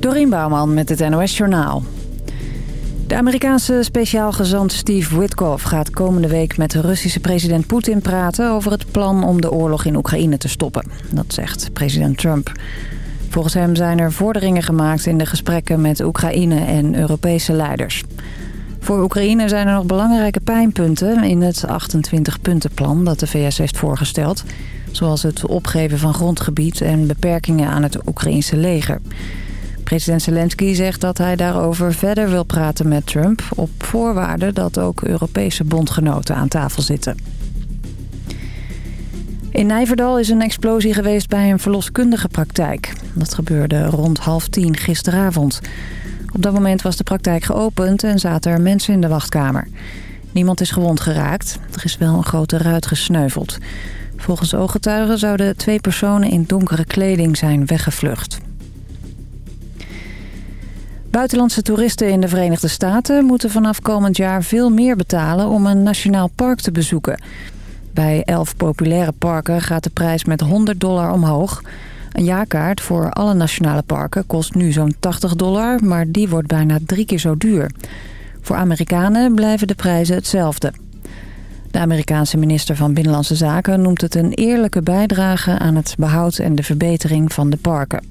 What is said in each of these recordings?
Dorien Bouwman met het NOS Journaal. De Amerikaanse speciaal gezant Steve Witkoff gaat komende week met de Russische president Poetin praten over het plan om de oorlog in Oekraïne te stoppen. Dat zegt president Trump. Volgens hem zijn er vorderingen gemaakt in de gesprekken met Oekraïne en Europese leiders. Voor Oekraïne zijn er nog belangrijke pijnpunten in het 28-puntenplan dat de VS heeft voorgesteld. Zoals het opgeven van grondgebied en beperkingen aan het Oekraïnse leger. President Zelensky zegt dat hij daarover verder wil praten met Trump... op voorwaarde dat ook Europese bondgenoten aan tafel zitten. In Nijverdal is een explosie geweest bij een verloskundige praktijk. Dat gebeurde rond half tien gisteravond. Op dat moment was de praktijk geopend en zaten er mensen in de wachtkamer. Niemand is gewond geraakt. Er is wel een grote ruit gesneuveld. Volgens ooggetuigen zouden twee personen in donkere kleding zijn weggevlucht. Buitenlandse toeristen in de Verenigde Staten moeten vanaf komend jaar veel meer betalen om een nationaal park te bezoeken. Bij elf populaire parken gaat de prijs met 100 dollar omhoog. Een jaarkaart voor alle nationale parken kost nu zo'n 80 dollar, maar die wordt bijna drie keer zo duur. Voor Amerikanen blijven de prijzen hetzelfde. De Amerikaanse minister van Binnenlandse Zaken noemt het een eerlijke bijdrage aan het behoud en de verbetering van de parken.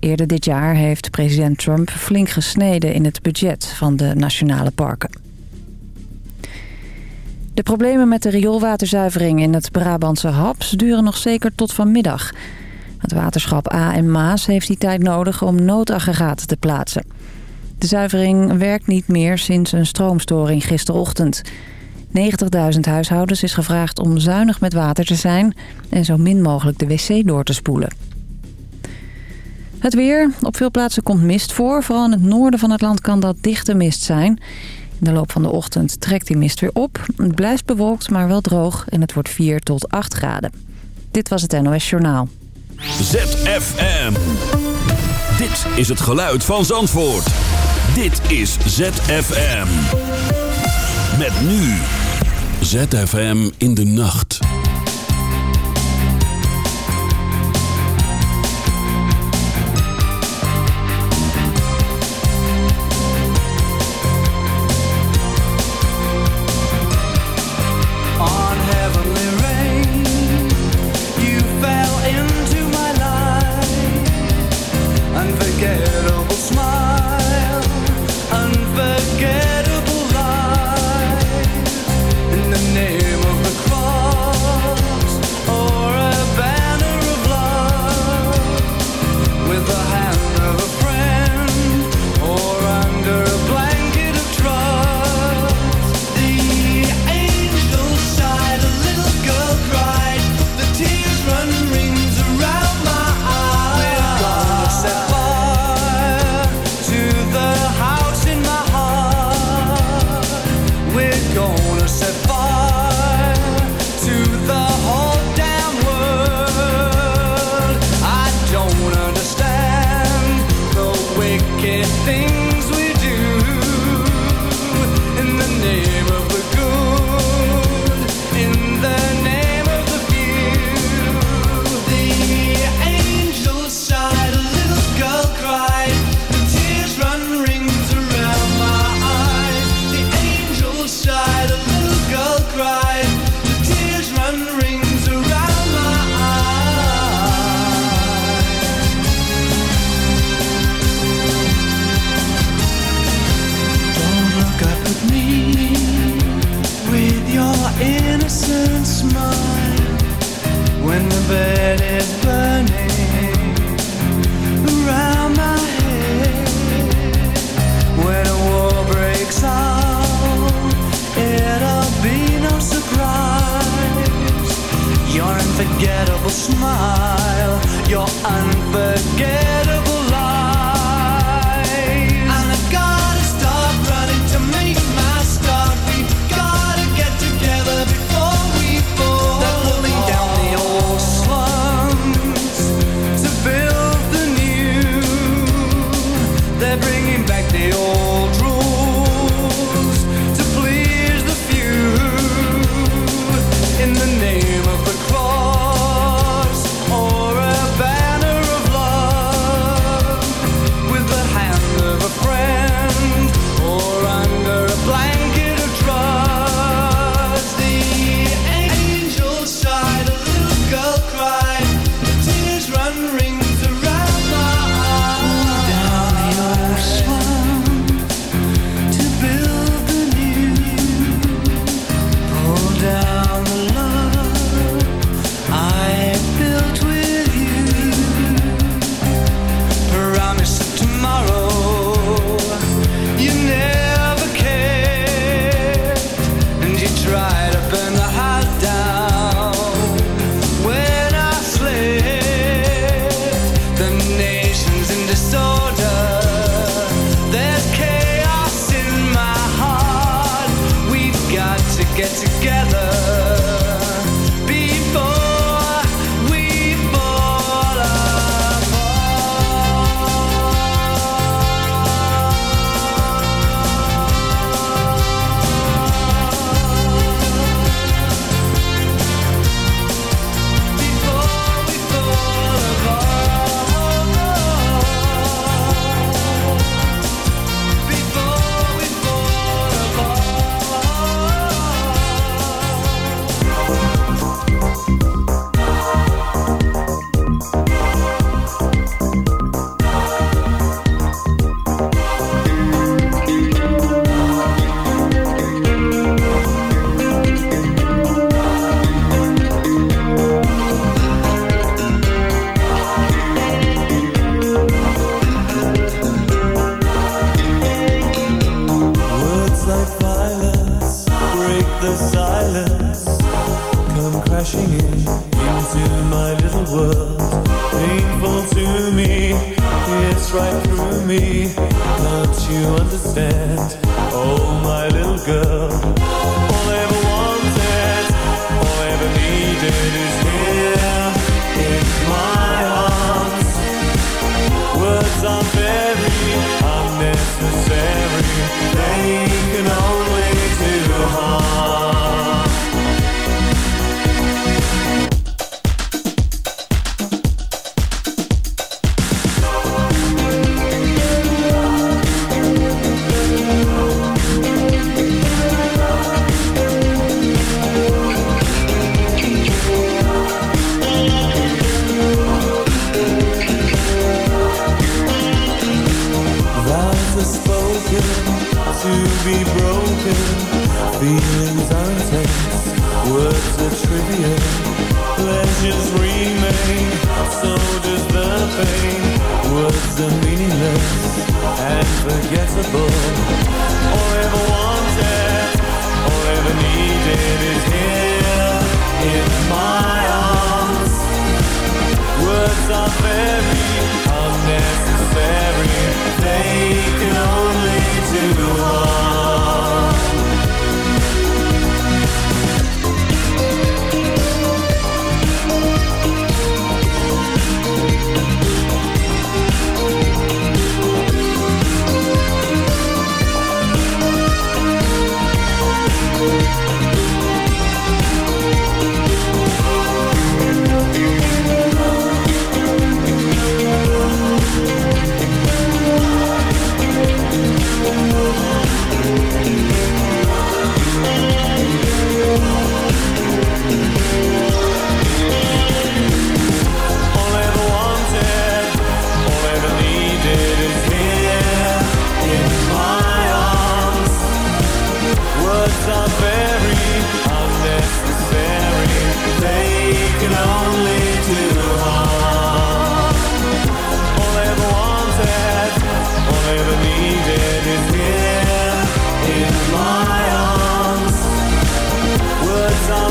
Eerder dit jaar heeft president Trump flink gesneden in het budget van de nationale parken. De problemen met de rioolwaterzuivering in het Brabantse Haps duren nog zeker tot vanmiddag. Het waterschap A en Maas heeft die tijd nodig om noodaggregaten te plaatsen. De zuivering werkt niet meer sinds een stroomstoring gisterochtend. 90.000 huishoudens is gevraagd om zuinig met water te zijn... en zo min mogelijk de wc door te spoelen. Het weer. Op veel plaatsen komt mist voor. Vooral in het noorden van het land kan dat dichte mist zijn. In de loop van de ochtend trekt die mist weer op. Het blijft bewolkt, maar wel droog. En het wordt 4 tot 8 graden. Dit was het NOS Journaal. ZFM. Dit is het geluid van Zandvoort. Dit is ZFM. Met nu. ZFM in de nacht.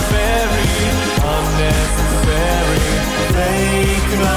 unnecessary, unnecessary fake love.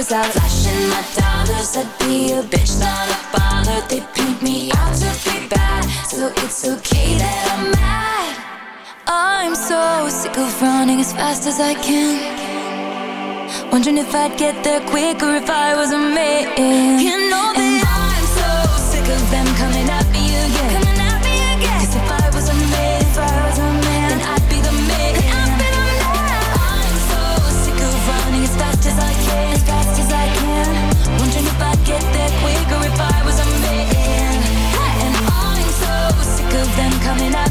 was out flashing my dollars, I'd be a bitch, not a baller. They paint me out to be bad, so it's okay that I'm mad. I'm so sick of running as fast as I can. Wondering if I'd get there quicker if I was a man. You know that I'm so sick of them coming at me again. Coming at me again. 'Cause if I coming up.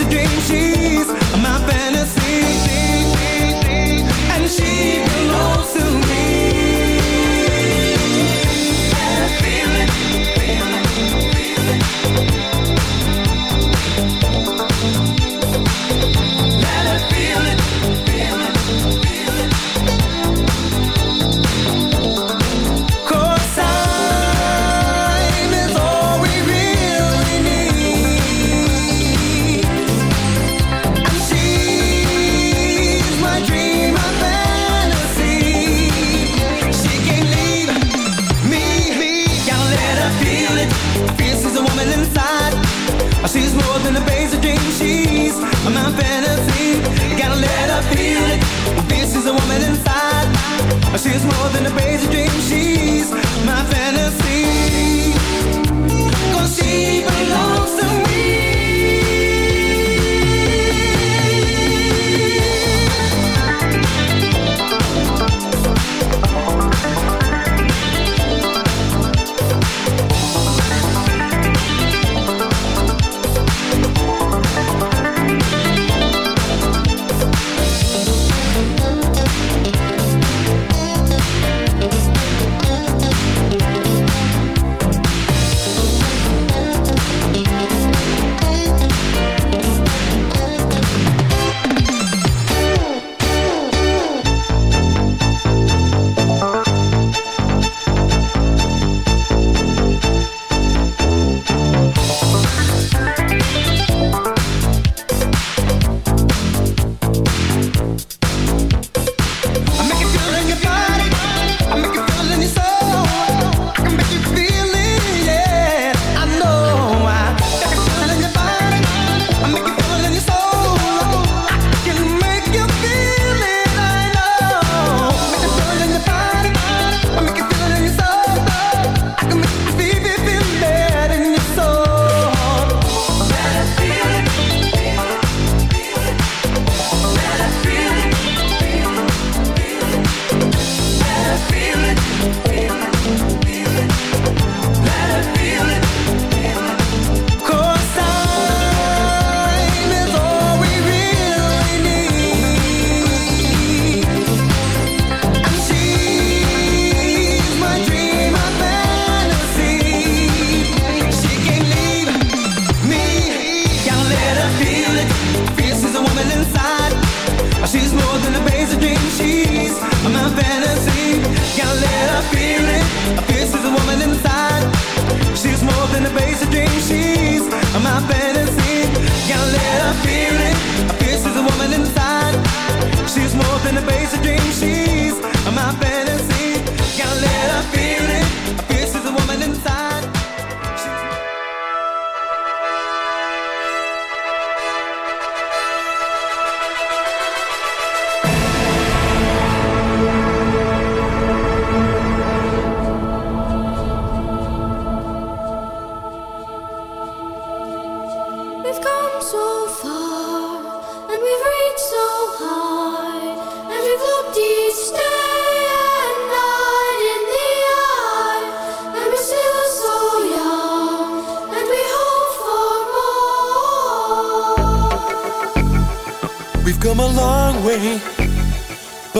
a dream she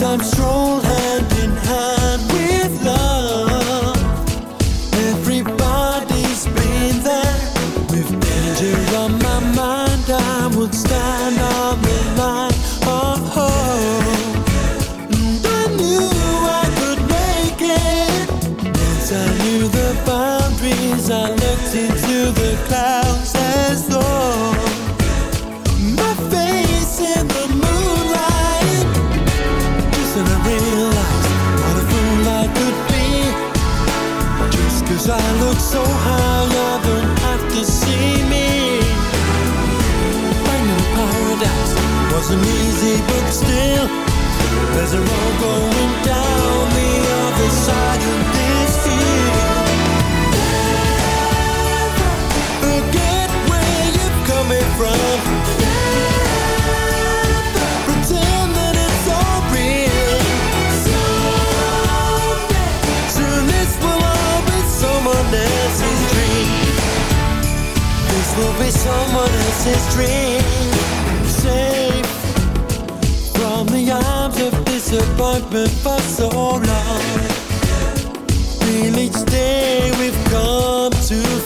Time stroll hand in hand. his dream Safe from the arms of disappointment for so long. Feel each day we've come too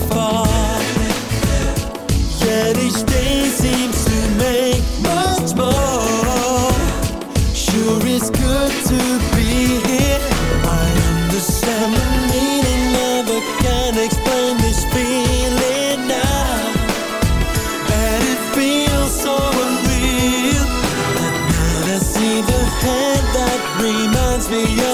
be your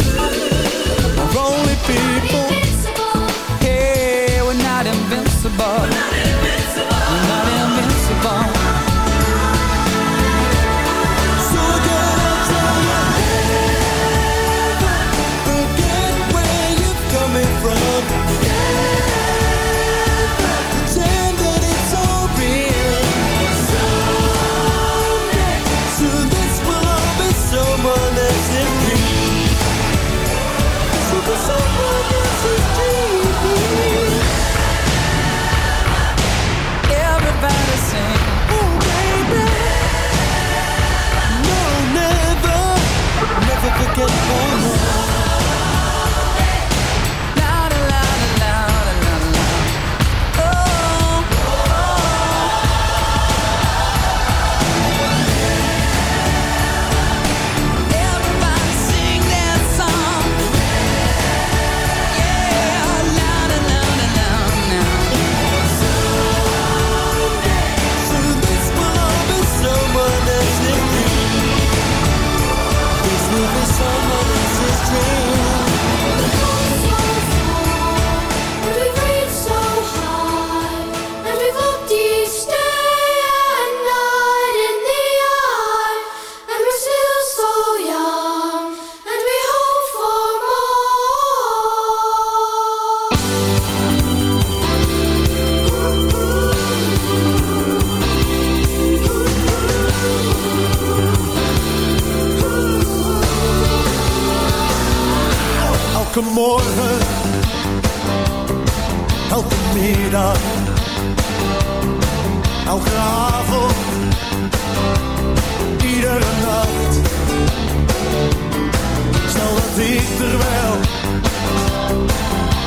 ik er wel.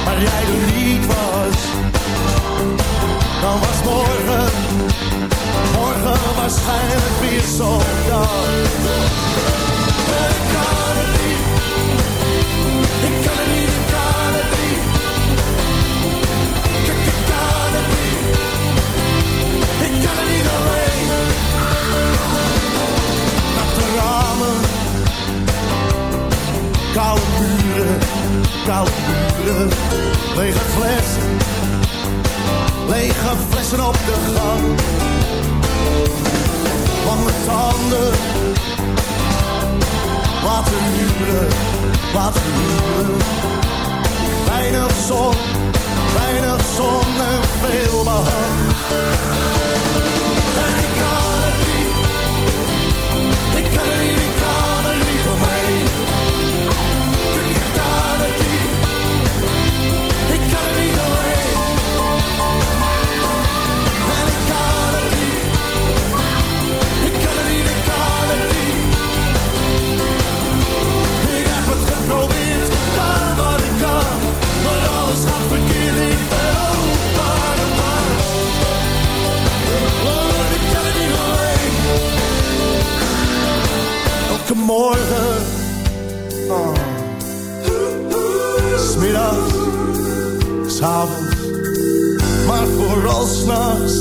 Maar jij er niet was. Dan was morgen, morgen waarschijnlijk weer zo'n dag. Kan niet. koude buren. Lege flessen, lege flessen op de gang. Lange tanden, laten wat een muren. Weinig zon, weinig zon en veel behang. morgen. Oh. Smiddags, s'avonds, maar vooral s'nachts.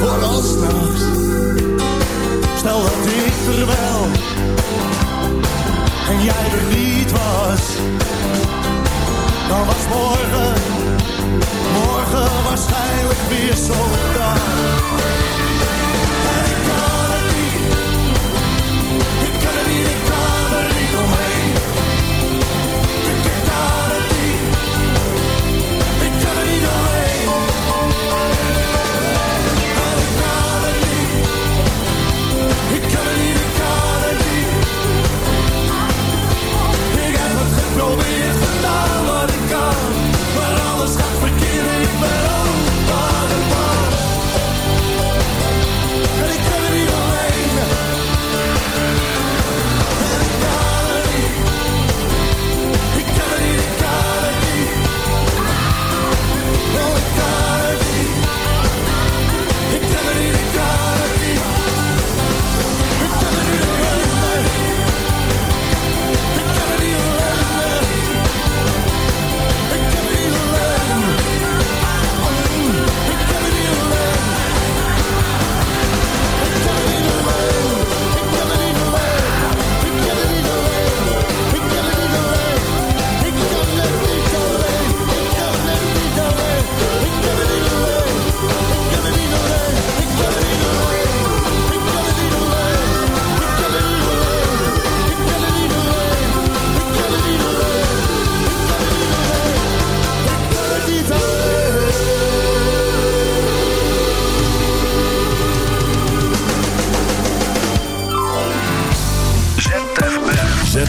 Vooral s'nachts. Stel dat ik er wel en jij er niet was dan was morgen, morgen waarschijnlijk weer zo'n dag.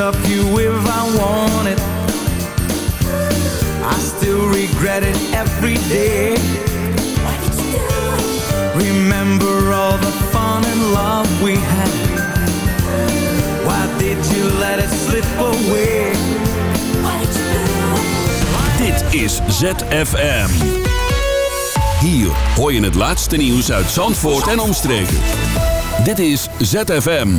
stop you if I wanted I still regret it every day Remember all the fun and love we had Why did you let it slip away Dit is ZFM. Hier hoor je het laatste nieuws uit Zandvoort en omstreken. Dit is ZFM.